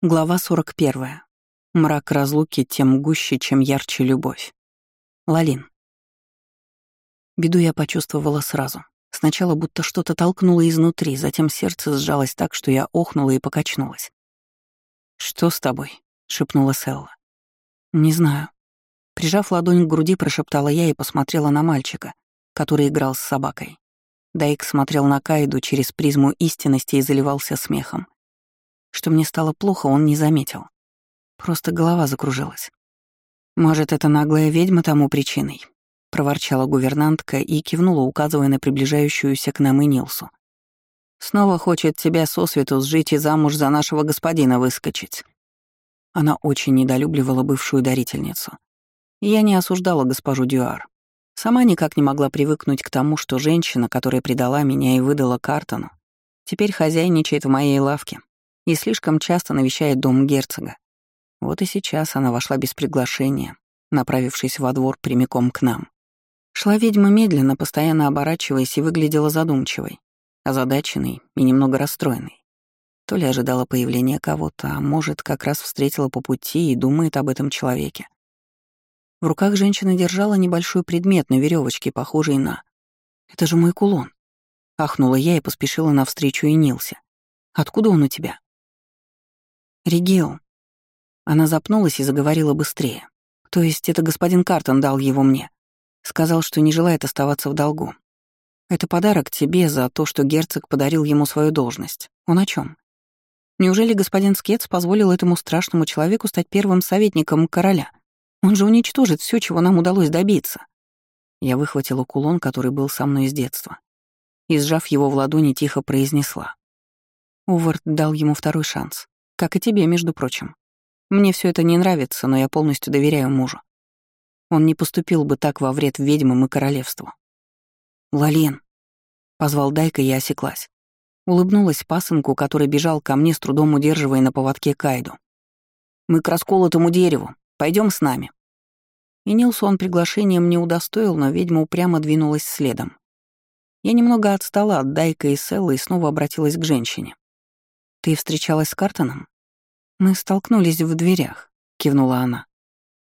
Глава 41. Мрак разлуки тем гуще, чем ярче любовь. Лалин. Беду я почувствовала сразу. Сначала будто что-то толкнуло изнутри, затем сердце сжалось так, что я охнула и покачнулась. «Что с тобой?» — шепнула Селла. «Не знаю». Прижав ладонь к груди, прошептала я и посмотрела на мальчика, который играл с собакой. Дайк смотрел на Кайду через призму истинности и заливался смехом. Что мне стало плохо, он не заметил. Просто голова закружилась. «Может, это наглая ведьма тому причиной?» — проворчала гувернантка и кивнула, указывая на приближающуюся к нам и Нилсу. «Снова хочет тебя сосвету сжить и замуж за нашего господина выскочить». Она очень недолюбливала бывшую дарительницу. я не осуждала госпожу Дюар. Сама никак не могла привыкнуть к тому, что женщина, которая предала меня и выдала Картону, теперь хозяйничает в моей лавке и слишком часто навещает дом герцога. Вот и сейчас она вошла без приглашения, направившись во двор прямиком к нам. Шла ведьма медленно, постоянно оборачиваясь и выглядела задумчивой, озадаченной и немного расстроенной. То ли ожидала появления кого-то, а может, как раз встретила по пути и думает об этом человеке. В руках женщина держала небольшой предмет на веревочке, похожий на... «Это же мой кулон!» Ахнула я и поспешила навстречу и Нилсе. «Откуда он у тебя?» «Регио». Она запнулась и заговорила быстрее. «То есть это господин Картон дал его мне. Сказал, что не желает оставаться в долгу. Это подарок тебе за то, что герцог подарил ему свою должность. Он о чем? Неужели господин Скетс позволил этому страшному человеку стать первым советником короля? Он же уничтожит все, чего нам удалось добиться». Я выхватила кулон, который был со мной с детства, и, сжав его в ладони, тихо произнесла. Увард дал ему второй шанс. Как и тебе, между прочим. Мне все это не нравится, но я полностью доверяю мужу. Он не поступил бы так во вред ведьмам и королевству. «Лален», — позвал Дайка и осеклась. Улыбнулась пасынку, который бежал ко мне, с трудом удерживая на поводке Кайду. «Мы к расколотому дереву. Пойдем с нами». И Нилсу он приглашением не удостоил, но ведьма упрямо двинулась следом. Я немного отстала от Дайка и Селлы и снова обратилась к женщине. «Ты встречалась с Картоном?» «Мы столкнулись в дверях», — кивнула она.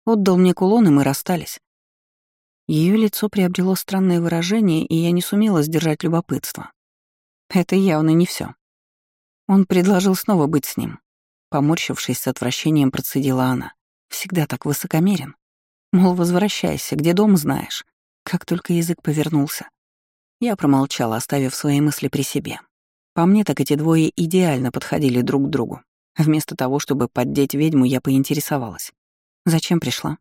«Отдал мне кулон, и мы расстались». Ее лицо приобрело странное выражение, и я не сумела сдержать любопытство. Это явно не все. Он предложил снова быть с ним. Поморщившись с отвращением, процедила она. Всегда так высокомерен. Мол, возвращайся, где дом знаешь. Как только язык повернулся. Я промолчала, оставив свои мысли при себе. По мне, так эти двое идеально подходили друг к другу. Вместо того, чтобы поддеть ведьму, я поинтересовалась. Зачем пришла?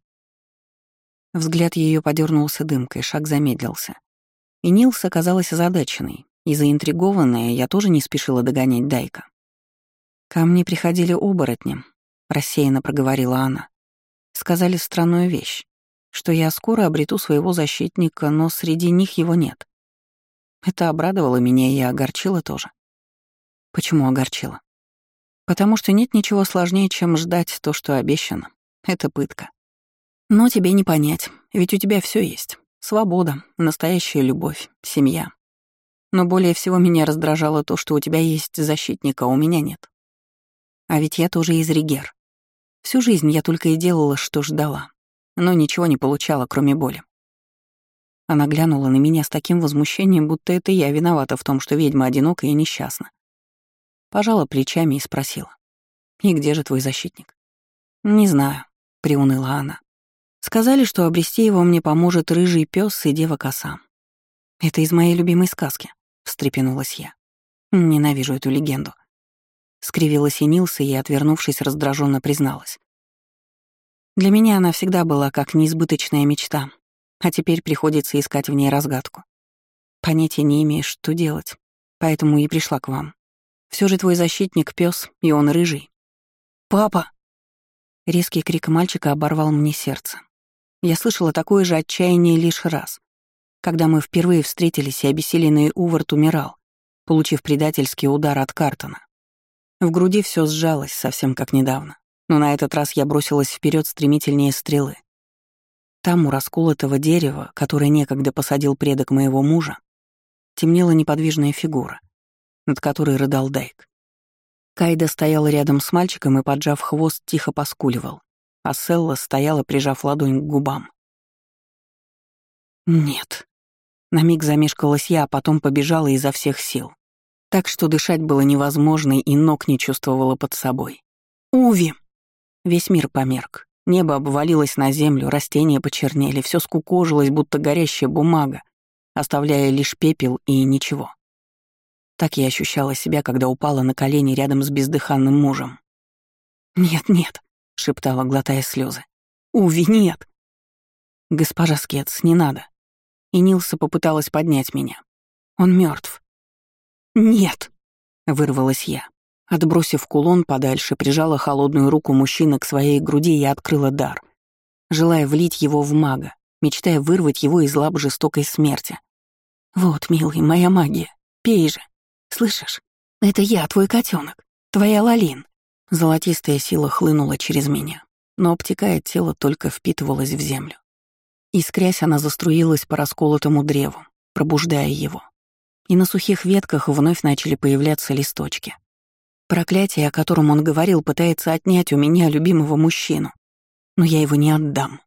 Взгляд ее подернулся дымкой, шаг замедлился. И Нилс оказалась озадаченной, и заинтригованная я тоже не спешила догонять Дайка. «Ко мне приходили оборотни», — рассеянно проговорила она. «Сказали странную вещь, что я скоро обрету своего защитника, но среди них его нет. Это обрадовало меня и огорчило тоже. Почему огорчила? Потому что нет ничего сложнее, чем ждать то, что обещано. Это пытка. Но тебе не понять, ведь у тебя все есть. Свобода, настоящая любовь, семья. Но более всего меня раздражало то, что у тебя есть защитника, а у меня нет. А ведь я тоже из Ригер. Всю жизнь я только и делала, что ждала, но ничего не получала, кроме боли. Она глянула на меня с таким возмущением, будто это я виновата в том, что ведьма одинока и несчастна. Пожала плечами и спросила. «И где же твой защитник?» «Не знаю», — приуныла она. «Сказали, что обрести его мне поможет рыжий пес и дева коса. Это из моей любимой сказки», — встрепенулась я. «Ненавижу эту легенду». Скривилась и Нилса и, отвернувшись, раздраженно призналась. Для меня она всегда была как неизбыточная мечта, а теперь приходится искать в ней разгадку. Понятия не имеешь, что делать, поэтому и пришла к вам. Все же твой защитник пес, и он рыжий. Папа! Резкий крик мальчика оборвал мне сердце. Я слышала такое же отчаяние лишь раз, когда мы впервые встретились, и обессиленный Увард умирал, получив предательский удар от Картона. В груди все сжалось, совсем как недавно, но на этот раз я бросилась вперед стремительнее стрелы. Там, у расколотого дерева, которое некогда посадил предок моего мужа, темнела неподвижная фигура над которой рыдал Дайк. Кайда стоял рядом с мальчиком и, поджав хвост, тихо поскуливал, а Селла стояла, прижав ладонь к губам. «Нет». На миг замешкалась я, а потом побежала изо всех сил. Так что дышать было невозможно и ног не чувствовала под собой. «Уви!» Весь мир померк. Небо обвалилось на землю, растения почернели, все скукожилось, будто горящая бумага, оставляя лишь пепел и ничего. Так я ощущала себя, когда упала на колени рядом с бездыханным мужем. «Нет, нет», — шептала, глотая слезы. «Уви, нет!» «Госпожа Скетс, не надо». И Нилса попыталась поднять меня. «Он мертв. «Нет!» — вырвалась я. Отбросив кулон подальше, прижала холодную руку мужчины к своей груди и открыла дар, желая влить его в мага, мечтая вырвать его из лап жестокой смерти. «Вот, милый, моя магия, пей же!» Слышишь? Это я, твой котенок, твоя Лалин. Золотистая сила хлынула через меня, но обтекая тело только впитывалась в землю. Искрясь, она заструилась по расколотому древу, пробуждая его. И на сухих ветках вновь начали появляться листочки. Проклятие, о котором он говорил, пытается отнять у меня любимого мужчину. Но я его не отдам.